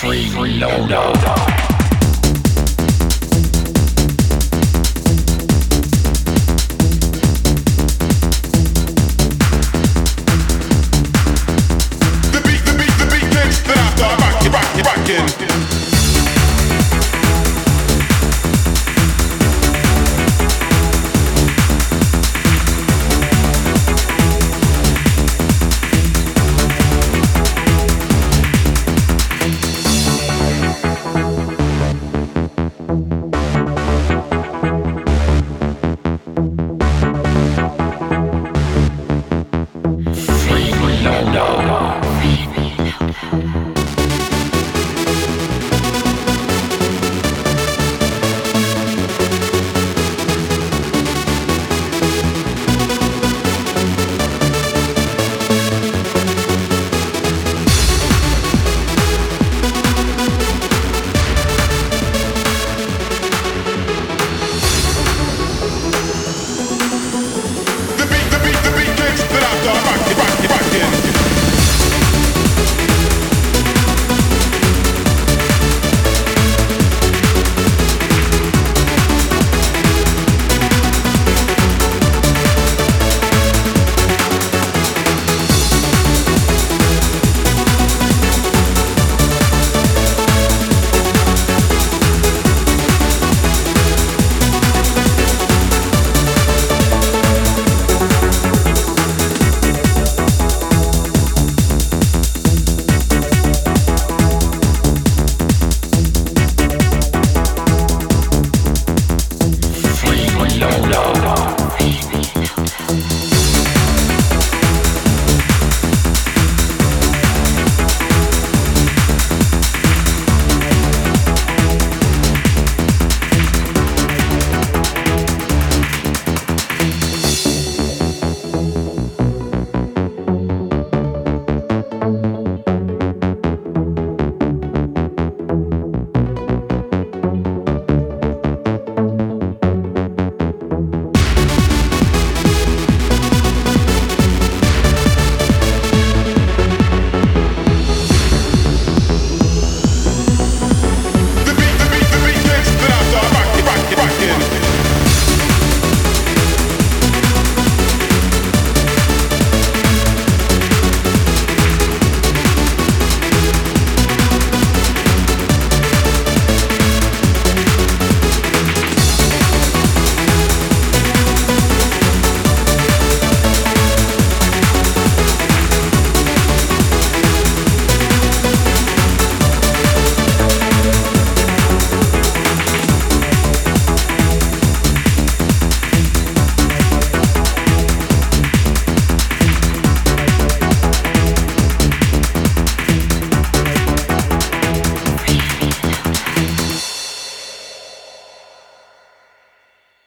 free free no no